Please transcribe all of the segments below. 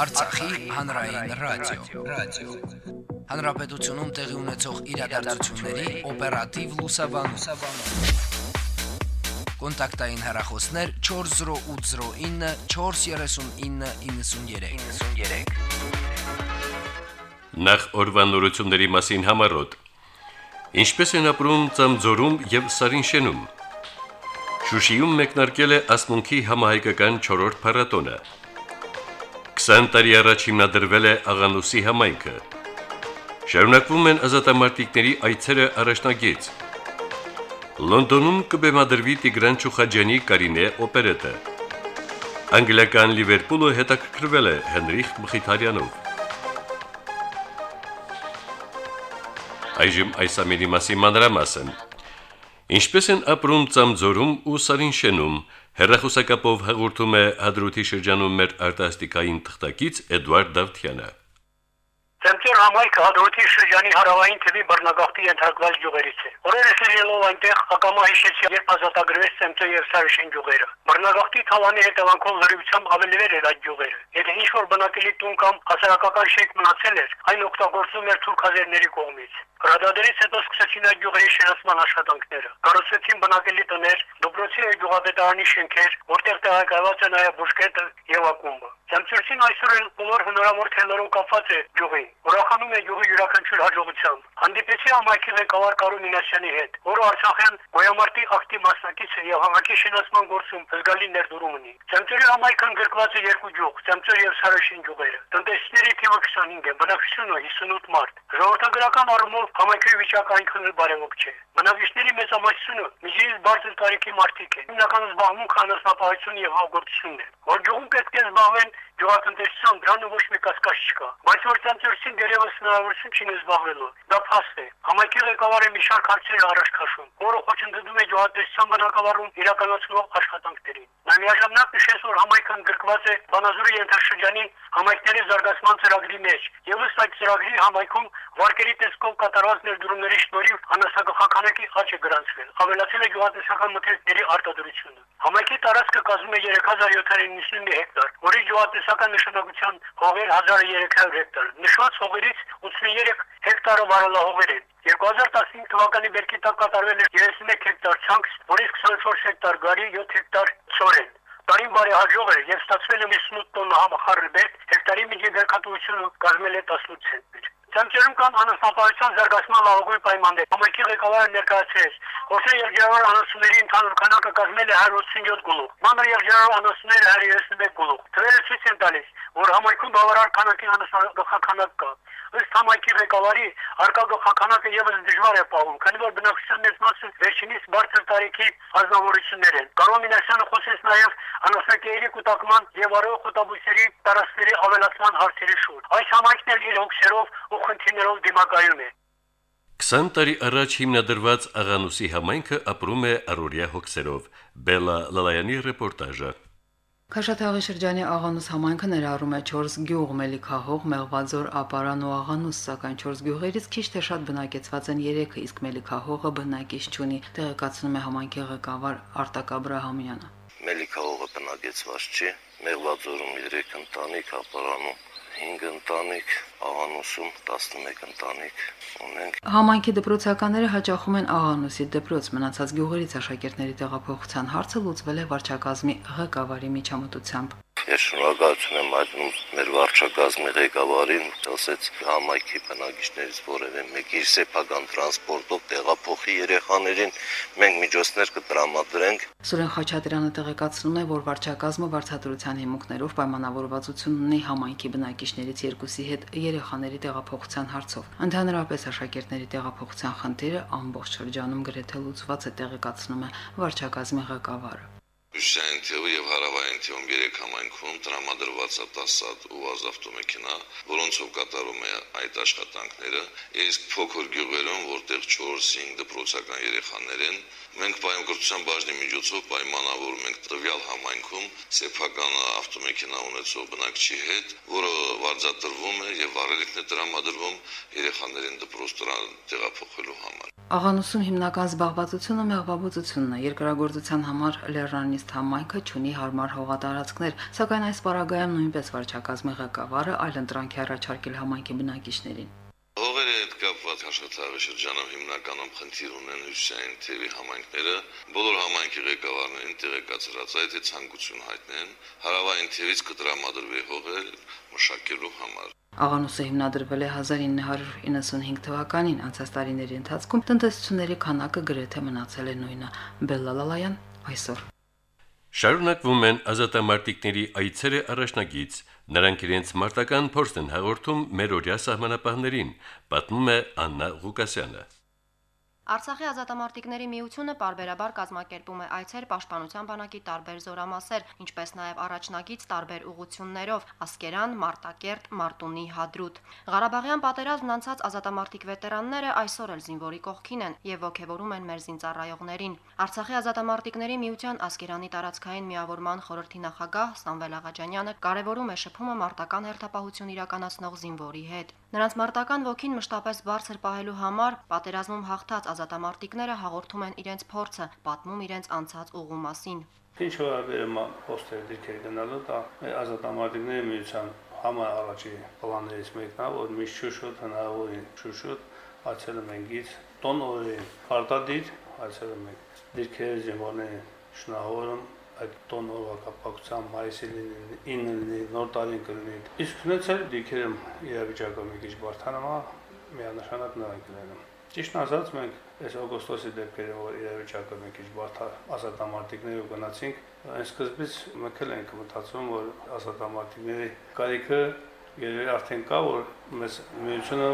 Արցախի հանրային ռադիո, ռադիո։ Հանրապետությունում տեղի ունեցող իրադարձությունների օպերատիվ լուսաբանում։ Կոնտակտային հեռախոսներ 40809 43993։ 93։ Նախ օրվանորությունների մասին համարոտ։ Ինչպես են ապրում Ծամձորում եւ Սարինշենում։ Շուշիում մեկնարկել է ասմունքի համահայկական 4-րդ փառատոնը։ 20 տարի առաջ հիմնադրվել է Աղանուսի համայնքը։ Շարունակվում են ազատամարտիկների այցերը առաջնագից։ Լոնդոնում կբեմադրվի Տիգրան Չուխաջյանի Կարինե օպերետը։ Անգլիական Լիվերպուլը հետաքրքրվել է Հենրիխ Մխիթարյանով։ Այժմ այս ամենի մասին մանրամասն։ Ինչպես են ապրում Ծամձորում ու Սարինշենում, հերրախոսակապով հաղորդում է Հադրութի շրջանում մեր արտասթիկային թղթակից Էդվարդ Դավթյանը։ Ցեմտեր համայնքը Հադրութի շրջանի հարավային թևի բռնագաղթի ենթարկված գյուղերից է։ Օրերս ելնելով այնտեղ ակամա հիշեցի, երբ ազատագրվեց Ցեմտեր եւ Սարիշեն գյուղերը։ Բռնագաղթի թալանի հետևանքով լրիվությամբ ավելի վեր էր այդ գյուղերը։ Եթե ինչ որ բնակելի տուն կամ հասարակական շենք մնացել էր, այն օգտագործվում էր թուրք ազերների կողմից։ Հրադադարից հետո սկսեցին այդ գյուղերի շերացման աշխատանքները։ Կառուցվեցին բնակելի տներ, դպրոցի եւ գյուղապետարանի շենքեր, որտեղ տեղակայված է նաեւ բուժկետը եւ ակումբը։ Ցամցուրցին այսօր էլ բոլոր հնարավոր թելերով կապված է գյուղի։ Ուրախանում է գյուղի յուրաքանչյուր հաջողությամբ։ Հանդիպեցի համայնքի ղեկավար Կարո Մինասյանի հետ, որը Արցախյան գոյամարտի ակտիվ մասնակից է եւ համակի շինացման գործում զգալի ներդրում ունի։ Ցամցուրի համայնքն գրկված է երկու գյուղ՝ Ցամցուր եւ Սարաշին գյուղերը։ Տնտեսների թիվը 25 է, բնակչությունը 58 մարդ։ Ժողովրդագրական առումով համայնքի վիճակը այնքան էլ բարեվոք չէ։ Բնակիչների մեծամասնությունը միջին բարձր տարիքի մարդիկ են։ Հիմնական զբաղմունքը անասնապահություն եւ հաղորդությունն է։ Որ գյուղում պետք է զբաղվեն գյուղատնտեսությամբ դրան ոչ մի կասկած չկա։ Բայց որ ցանցերսին դերևս հնարավորություն չի զբաղվելու։ Դա փաստ է։ Համայնքի ղեկավարը մի շարք հարցեր առաջ քաշում, որը խոչընդոտում է գյուղատնտեսության բնակավարում իրականացնող աշխատանքներին։ Նա միաժամանակ նշեց, որ համայնքն գրկված է Վանաձորի ենթաշրջանի համայնքների զարգացման ծրագրի մեջ, եւ ըստ այդ ծրագրի համայնքում վարկերի տեսքով կատարված ներդրումների շնորհիվ անասագլխականակի աճ է գրանցվել։ Ավելացել է գյուղատնտեսական մթերքների արտադրությունը։ Համայնքի տարածքը կազմում է 3799 հեկտար, որի գյուղատնտեսական նշանակության հողեր 1300 հեկտար։ Նշված հողերից 83 հեկտարը վարելահողեր են։ 2015 թվականի բերքի տակ կատարվել է 31 հեկտար ցանց, որից 24 հեկտար գարի, 7 հեկտար ծորեն։ Տարին բարեհաջող է եւ ստացվել է 58 տոննա համախառնբերք, հեկտարի միջին կազմել է 18 ցենտներ։ Ցամցերում կան անասնապահության զարգացման լավագույն պայմաններ։ Համայնքի ղեկավարը ներկայացրեց, որ երկրավոր անասունների ընդհանուր քանակը կազմել է 187 գլուխ։ Մանր երկրավոր անասունները 131 գլուխ։ Թվերը ցույց են տալիս, որ համայնքում բավարար քանակի անասնագլխականակ կա։ Ըստ համայնքի ղեկավարի արկա գլխականակը եւս դժվար է պահում, քանի որ բնակչության մեծ մասը վերջինիս բարձր տարիքի ազնվորություններ են։ Կարո Մինասյանը խոսեց նաեւ անասնակերի կուտակման եւ արող խոտաբույսերի տարածքների ավելացման հարցերի շուրջ։ Այս համայնքն էլ իր հոգսերով ու խնդիրներով դիմակայում է։ 20 տարի առաջ հիմնադրված Աղանուսի համայնքը ապրում է առօրյա հոգսերով։ Բելա Լալայանի ռեպորտաժը։ Քաշաթաղի շրջանի Աղանուս համայնքը ներառում է 4 գյուղ՝ Մելիքահող, Մեղվաձոր, Ապարան ու Աղանուս, սակայն 4 գյուղերից քիչ թե շատ բնակեցված են 3-ը, իսկ Մելիքահողը բնակիչ չունի, տեղեկացնում է համայնքի ղեկավար Արտակ Աբրահամյանը։ Մելիքահողը բնակեցված չի, Մեղվաձորում 3 ընտանիք, Ապարանում 5 ընտանիք, Աղանուսում 11 ընտանիք ունենք։ Համայնքի դպրոցականները հաճախում են Աղանուսի դպրոց մնացած գյուղերից աշակերտների տեղափոխության հարցը լուծվել է վարչակազմի ղեկավարի միջամտությամբ։ Ես շնորհակալություն եմ հայտնում մեր վարչակազմի ղեկավարին, ասեց համայնքի բնակիչներից որևէ մեկի սեփական տրանսպորտով տեղափոխի երեխաներին, մենք միջոցներ կտրամադրենք։ Սուրեն Խաչատրյանը տեղեկացնում է, որ վարչակազմը վարչատրության հիմունքներով պայմանավորվածություն ունի համայնքի բնակիչներից երկուսի հետ երեխաների տեղափոխության հարցով։ Ընդհանրապես աշակերտների տեղափոխության խնդիրը ամբողջ շրջանում գրեթե լուծված է տեղեկացնում է վարչակազմի ղեկավարը։ Հյուսիսային թևը եւ հարավային թևում երեք համայնքում տրամադրված է 10 հատ ՈՒԱԶ ավտոմեքենա, որոնցով կատարում է այդ աշխատանքները, իսկ փոքր գյուղերում, որտեղ 4-5 դպրոցական երեխաներ են, Մենք պայմանագրության բաժնի միջոցով պայմանավորում ենք տվյալ համայնքում սեփական ավտոմեքենա ունեցող բնակչի հետ, որը վարձատրվում է եւ վարելիքն է տրամադրվում երեխաներին դպրոց տեղափոխելու համար։ Աղանուսում հիմնական զբաղվածությունը մեղվաբուծությունն է։ Երկրագործության համար Լեռնանիստ համայնքը ունի հարմար հողատարածքներ, սակայն այս պարագայում նույնպես վարչակազմի ղեկավարը այլ ընտրանքի առաջարկել համայնքի բնակիչներին։ Հողերի հետ կապված հաշվետվարի շրջանում հիմնականում խնդիր ունեն հյուսային թևի համայնքները, բոլոր համայնքի ղեկավարներին տեղեկացրած այդ է ցանկություն հայտնեն հարավային թևից կտրամադրվի հողեր մշակելու համար։ Աղանուսը հիմնադրվել է 1995 թվականին, անցած տարիների ընթացքում տնտեսությունների քանակը գրեթե մնացել է նույնը։ Բելլալալայան այսօր Շարունակվում են ազատամարտիկների այցերը առաջնագից։ Նրանք իրենց մարտական փորձն հաղորդում մեր օրյա սահմանապահներին, պատմում է Աննա Ղուկասյանը։ Արցախի ազատամարտիկների միությունը parberabar կազմակերպում է այցեր պաշտպանության բանակի տարբեր զորամասեր, ինչպես նաև առաջնագից տարբեր ուղություններով՝ Ասկերան, Մարտակերտ, Մարտունի, Հադրուտ։ Ղարաբաղյան պատերազմն անցած ազատամարտիկ վետերանները այսօր էլ զինվորի կողքին են եւ ողջևորում են մեր զինծառայողներին։ Արցախի ազատամարտիկների միության Ասկերանի տարածքային միավորման խորհրդի նախագահ Սամվել Աղաջանյանը կարևորում է շփումը մարտական հերթապահություն իրականացնող զինվորի հետ։ Նրանց մարտական ոգին մշտապես բարձր պահելու համար պատերազմում հաղթած ազատամարտիկները հաղորդում են իրենց փորձը, պատմում իրենց անցած ուղու մասին։ Ինչ վերաբերում է պոստերի դիրքեր գնալու, դա ազատամարտիկների միության համա առաջի պլաններից մեկն է, որ միշտ շուշոտ հնարավորին շուշոտ այցելում են գից տոն օրի քարտադիր այցելում են դիրքերը զինվորներին շնորհավորում այդ տոն օրվա կապակցությամբ մայիսի 9-ի նոր տարին կլինի։ Իսկ ունեցել դիքերում իրավիճակը մի քիչ բարթանում է, միանշանակ նրանք կլինեն։ Ճիշտ ասած մենք այս օգոստոսի դեպքերը որ իրավիճակը մի քիչ բարդ ազատամարտիկներով գնացինք, այն սկզբից մենք էլ ենք մտածում որ ազատամարտիկների կարիքը երևի արդեն կա որ մեզ միությունը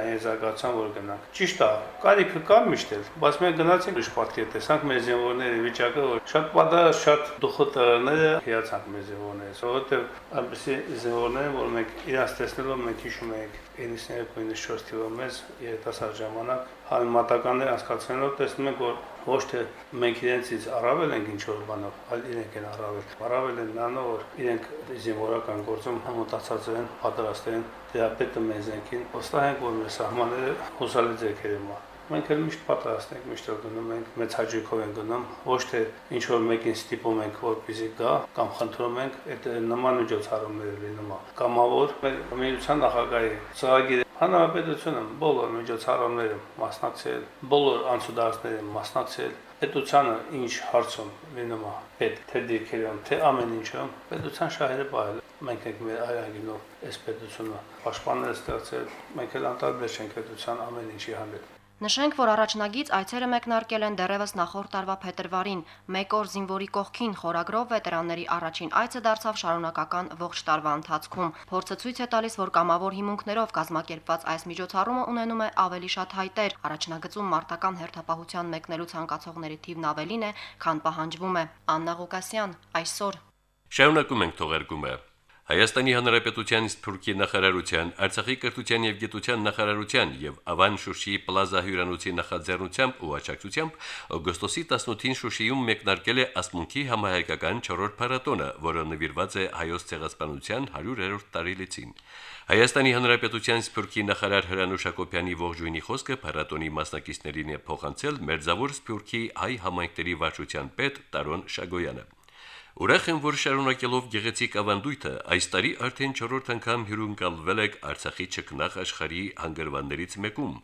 այն զարգացան որ գնանք ճիշտ է կարիքը կա միշտ էլ բայց մենք գնացինք իշ պատկեր տեսանք մեր զինվորների վիճակը որ շատ պատահ շատ դուխոտները հիացանք մեր զինվորներից որովհետև այնպեսի զինվորներ որ մենք իրաց տեսնելով մենք հիշում ենք 92-94 թվականին մեզ երիտասարդ ժամանակ համեմատականներ անցկացնելով տեսնում ենք որ ոչ թե մենք իրենցից առավել ենք ինչ որ բանով, այլ իրենք են առավել։ Առավել են նրանով, որ իրենք զինվորական գործում համոտացած են, պատրաստ են դիապետը մեզենքին, վստահ ենք, որ մեր սահմանները հուսալի ձեռքերում են։ Մենք էլ միշտ պատրաստ ենք, միշտ գնում ենք, մեծ հաջողով ենք գնում, ոչ թե ինչ որ մեկին ստիպում ենք, որպեսզի գա կամ խնդրում ենք, այդ նման միջոցառումներ լինում է։ Կամավոր մեր միության նախագահի ծրագիրը Հանրապետությունը բոլոր միջոցառումներում մասնակցել, բոլոր անցուդարձներին մասնակցել, պետությանը ինչ հարցում լինում է պետ, թե դիրքերում, թե ամեն ինչում, պետության շահերը պահել։ Մենք ենք մեր այրագինով այս պետությունը պաշտպանել ստեղծել, մենք էլ անտարբեր չենք պետության ամեն ինչի հանդեպ։ Նշենք, որ առաջնագից այցերը մեկնարկել են դեռևս նախորդ տարվա փետրվարին։ Մեկ օր զինվորի կողքին խորագրով վետերանների առաջին այցը դարձավ շարունակական ողջ տարվա ընթացքում։ Փորձը ցույց է տալիս, որ կամավոր հիմունքներով կազմակերպված այս միջոցառումը ունենում է ավելի շատ հայտեր։ Առաջնագծում մարտական հերթապահության մեկնելու ցանկացողների թիվն ավելին է, քան պահանջվում է։ Աննա Ղուկասյան այսօր Շարունակում ենք թողարկումը։ Հայաստանի Հանրապետության Սփյուռքի նախարարության, Արցախի կրթության եւ գիտության նախարարության եւ Ավան Շուշիի Պլազա հյուրանոցի նախաձեռնությամբ ու աջակցությամբ օգոստոսի 18-ին Շուշիում մեկնարկել է ասմունքի համահայկական 4-րդ փառատոնը, որը նվիրված է հայոց ցեղասպանության 100-րդ տարելիցին։ Հայաստանի Հանրապետության Սփյուռքի նախարար Հրանուշ Հակոբյանի ողջույնի խոսքը փառատոնի մասնակիցներին է փոխանցել Մերձավոր Սփյուռքի հայ համայնքների վարչության պետ Տարոն Շագոյանը։ Ուրախ եմ, որ շարունակելով գեղեցիկ ավանդույթը այս տարի արդեն 4-րդ անգամ հյուրընկալվել եք Արցախի ճկնաղ աշխարհի հանգրվաններից մեկում,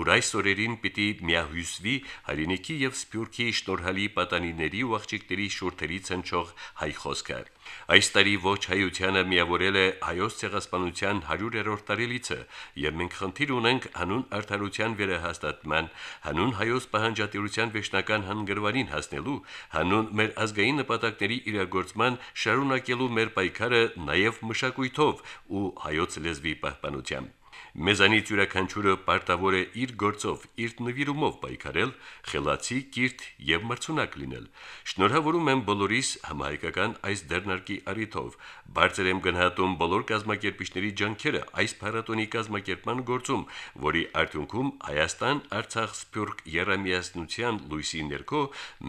ուր այս օրերին պիտի միահյուսվի հայրենիքի եւ սփյուռքի շնորհալի պատանիների ու աղջիկների շուրթերից հնչող հայ խոսքը։ Այս տարի ոչ հայությանը միավորել է հայոց ցեղասպանության 100-րդ տարելիցը, եւ մենք խնդիր ունենք հանուն արդարության վերահաստատման, հանուն հայոց պահանջատիրության վեշնական հանգրվանին հասնելու, հանուն մեր ազգային նպատակների իրագործման շարունակելու մեր պայքարը նաեւ մշակույթով ու հայոց լեզվի պահպանությամբ։ Մեզանից յուրաքանչյուրը պարտավոր է իր գործով, իր նվիրումով պայքարել, խելացի, կիրթ եւ մրցունակ լինել։ Շնորհավորում եմ բոլորիս համահայկական այս դերնարկի առիթով։ Բարձր եմ գնահատում բոլոր կազմակերպիչների ջանքերը այս փառատոնի կազմակերպման գործում, որի արդյունքում Հայաստան, Արցախ, Սփյուռք երամիասնության լույսի ներքո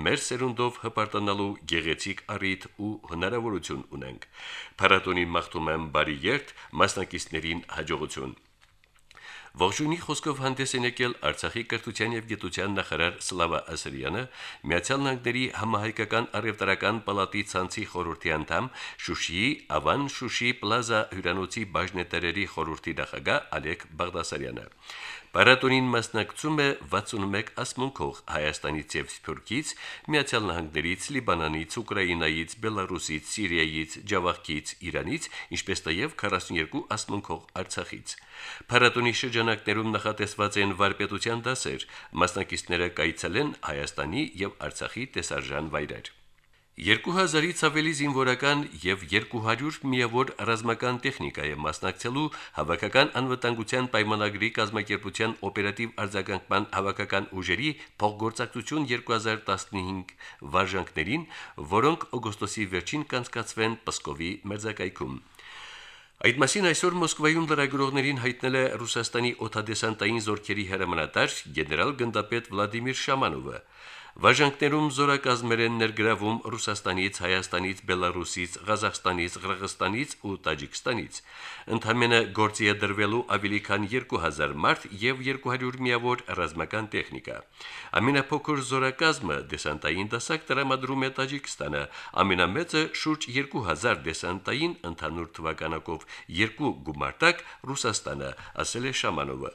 մեր սերունդով հպարտանալու գեղեցիկ առիթ ու հնարավորություն ունենք։ Փառատոնին մաղթում եմ բարի երթ, մասնակիցներին հաջողություն։ Ողջունի խոսքով հանդես են եկել Արցախի կրթության եւ գիտության նախարար Սլավա Ասրյանը, Միացյալ Նահանգների համահայկական առևտրական պալատի ցանցի խորհրդի անդամ, Շուշիի Ավան Շուշի Պլազա հյուրանոցի բաժնետերերի խորհրդի նախագահ Ալեք Բաղդասարյանը։ Պարատոնին մասնակցում է 61 ասմունքող Հայաստանից եւ Սփյուռքից, Միացյալ Նահանգներից, Լիբանանից, Ուկրաինայից, Բելարուսից, Սիրիայից, Ջավախքից, Իրանից, ինչպես նաեւ 42 ասմունքող Արցախից։ Պարատոնի շրջանակներում նախատեսված են վարպետության դասեր, մասնակիցները կայցելեն Հայաստանի եւ Արցախի տեսարժան վայրեր։ 2000-ից ավելի զինվորական եւ 200 միավոր ռազմական տեխնիկա է մասնակցելու հավաքական անվտանգության պայմանագրի կազմակերպության օպերատիվ արձագանքման հավաքական ուժերի փոխգործակցություն 2015 վարժանքներին, որոնք օգոստոսի վերջին կանցկացվեն Պսկովի մերձակայքում։ Այդ մասին այսօր Մոսկվայում լրագրողներին հայտնել է Ռուսաստանի օթադեսանտային զորքերի հրամանատար գեներալ գնդապետ Վլադիմիր Շամանովը։ Վաժանքներում զորակազմեր են ներգրավում Ռուսաստանից, Հայաստանից, Բելարուսից, Ղազախստանից, Ղրղստանից ու Տաջիկստանից։ Ընդամենը գործի է դրվելու ավելի քան 2000 մարդ եւ 200 միավոր ռազմական տեխնիկա։ Ամենափոքր զորակազմը դեսանտային դասակ տրամադրում է Տաջիկստանը, ամենամեծը շուրջ 2000 դեսանտային ընդհանուր թվականակով երկու գումարտակ Ռուսաստանը, ասել է Շամանը Ռոմանովը։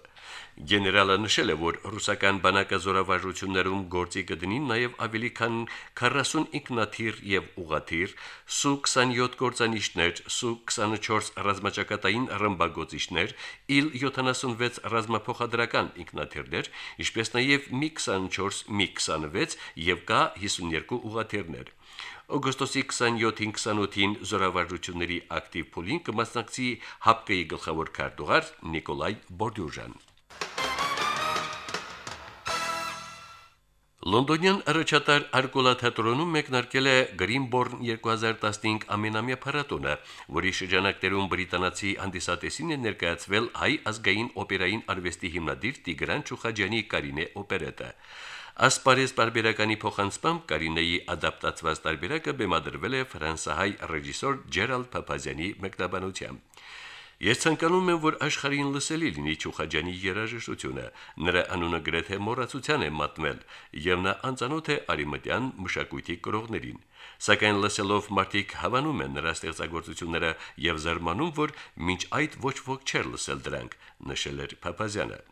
Գեներալը նշել է, որ ռուսական բանակազորավարություններում գործի կդնի նաև ավելի քան 40 ինքնաթիռ եւ ուղաթիռ, Սու-27 կործանիչներ, Սու-24 ռազմաճակատային ռմբագործիչներ, Il-76 ռազմափոխադրական ինքնաթիռներ, ինչպես նաև Mi-24, Mi-26 եւ K-52 ուղաթիռներ։ Օգոստոսի 27-ին 28-ին զորավարությունների ակտիվ փուլին կմասնակցի ՀԱՊԿ-ի գլխավոր քարտուղար Նիկոլայ Բորդյուժան։ Լոնդոնյան առաջատար Արկոլա թատրոնում մեկնարկել է Greenborn 2015 ամենամյա փառատոնը, որի շրջանակներում բրիտանացի հանդիսատեսին է ներկայացվել հայ ազգային օպերային արվեստի հիմնադիր Տիգրան Չուխաջյանի Կարինե օպերետը։ Ասպարեզ բարբերականի փոխանցմամբ Կարինեի ադապտացված տարբերակը բեմադրվել է ֆրանսահայ ռեժիսոր Ջերալդ Փափազյանի մեկնաբանությամբ։ Ես ցանկանում եմ, որ աշխարհին լսելի լինի Չուխաջյանի երաժշտությունը։ Նրա անունը գրեթե մոռացության է մատնել, եւ նա անծանոթ է արիմտյան մշակույթի կրողներին։ Սակայն լսելով մարդիկ հավանում են նրա ստեղծագործությունները եւ զարմանում, որ մինչ այդ ոչ ոք չէր լսել դրանք, նշել էր Փափազյանը։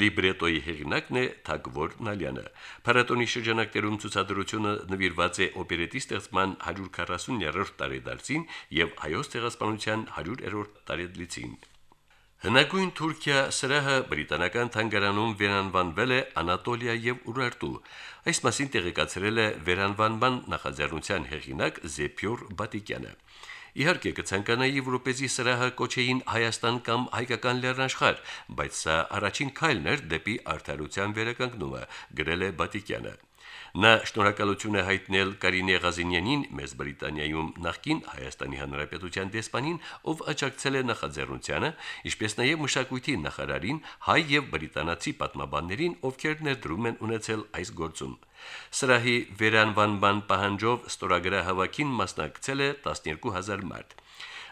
Լիբրետոյի հեղինակն է Թագվոր Նալյանը։ Փառատոնի շրջանակներում ցուցադրությունը նվիրված է օպերետի ստեղծման 140-րդ տարեդարձին եւ հայոց ցեղասպանության 100-րդ տարեդլիցին։ Հնագույն Թուրքիա սրահը բրիտանական թանգարանում վերանվանվել է Անատոլիա եւ Ուրարտու։ Այս մասին տեղեկացրել է վերանվանման նախաձեռնության հեղինակ Զեփյուր Բատիկյանը։ Իհարկե կցանկանայի Եվրոպեզի սրահը կոչեին Հայաստան կամ հայկական լեռնաշխարհ, բայց սա առաջին քայլն էր դեպի արդարության վերականգնումը, գրել է Բատիկյանը։ Նա շնորհակալություն է հայտնել Կարինե Ղազինյանին Մեծ Բրիտանիայում նախկին Հայաստանի Հանրապետության դեսպանին, ով աջակցել է նախաձեռնությանը, ինչպես նաև մշակույթի նախարարին, հայ եւ բրիտանացի պատմաբաններին, ովքեր ներդրում են ունեցել այս գործում։ Սրահի վերանվանման պահանջով ստորագրահավաքին մասնակցել է 12000 մարդ։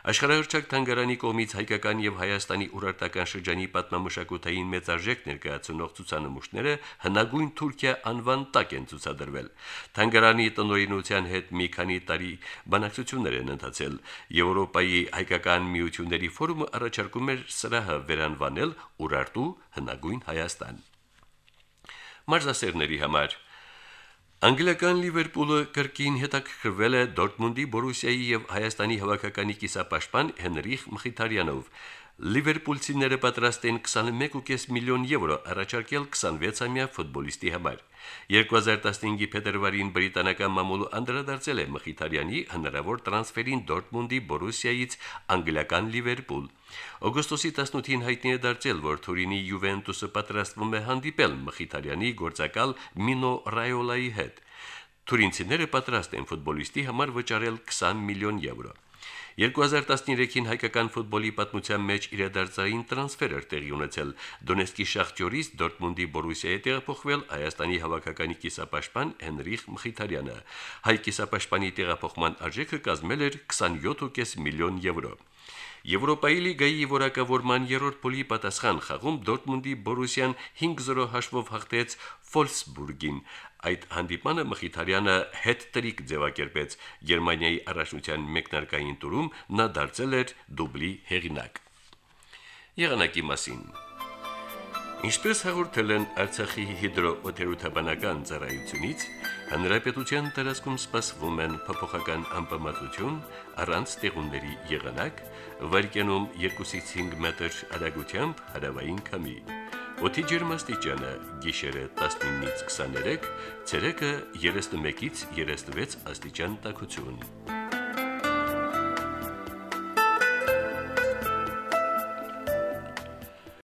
Աշխարհահռչակ թանգարանի կողմից հայկական եւ Հայաստանի урարտական շրջանի պատմամշակութային մեծարժեք ներկայացնող ցուցանմուշները հնագույն Թուրքիա անվան տակ են ցուցադրվել։ Թանգարանի տնօրինության հետ մի քանի տարի բանակցություններ են ընթացել։ Եվրոպայի հայկական միությունների ֆորումը առաջարկում էր սրահը վերանվանել Ուրարտու հնագույն Հայաստան։ Մարզասերների համար Անգլիական Լիվերպուլը կրկին հետաքրքրվել է Դորտմունդի Բորուսիայի եւ Հայաստանի հավաքականի կիսապաշտպան Հենրիխ Մխիթարյանով։ Լիվերպուլցիները պատրաստ են 21.5 միլիոն եվրո առաջարկել 26-ամյա ֆուտբոլիստի համար։ 2015-ի փետրվարին բրիտանական մամուլը անդրադարձել է Մխիթարյանի հնարավոր տրանսֆերին Դորտմունդի Բորուսիայից անգլիական Լիվերպուլ։ Օգոստոսի 18-ին հայտնի է դարձել, որ Թուրինի Յուվենտուսը պատրաստվում է հանդիպել Մխիթարյանի գործակալ Մինո Ռայոլայի հետ։ Թուրինցիները պատրաստ են ֆուտբոլիստի համար վճարել 20 միլիոն եվրո։ 2013-ին հայկական ֆուտբոլի պատմության մեջ իրադարձային տրանսֆեր էր տեղի ունեցել։ Դոնեցկի Շախտյորից Դորտմունդի Բորուսիայի տեղափոխվել Հայաստանի հավաքականի կիսապաշտպան Հենրիխ Մխիթարյանը։ Հայ կիսապաշտպանի տեղափոխման արժեքը կազմել էր 27.5 միլիոն եվրո։ Եվրոպայի լիգայի որակավորման երրորդ փուլի պատասխան խաղում Դորտմունդի Բորուսիան 5-0 հաշվով հաղթեց Ֆոլսբուրգին։ Այդ հանդիպանը Մխիթարյանը հետ-տրիկ ձևակերպեց։ Գերմանիայի առաջնության մեկնարկային տուրում նա դարձել էր դուբլի հեղինակ։ Եղանակի մասին. Ինչպես հաղորդել են Արցախի հիդրոօթերոթաբանական ծառայությունից, հանրապետության տարածքում սպասվում են փոփոխական անբավարարություն առանց տեղումների եղանակ, վարկյանում 2-ից 5 մետր արագությամբ հարավային քամի։ Օդի ջերմաստիճանը՝ գիշերը 19-ից 23, ցերեկը 31-ից 36 աստիճան տաքություն։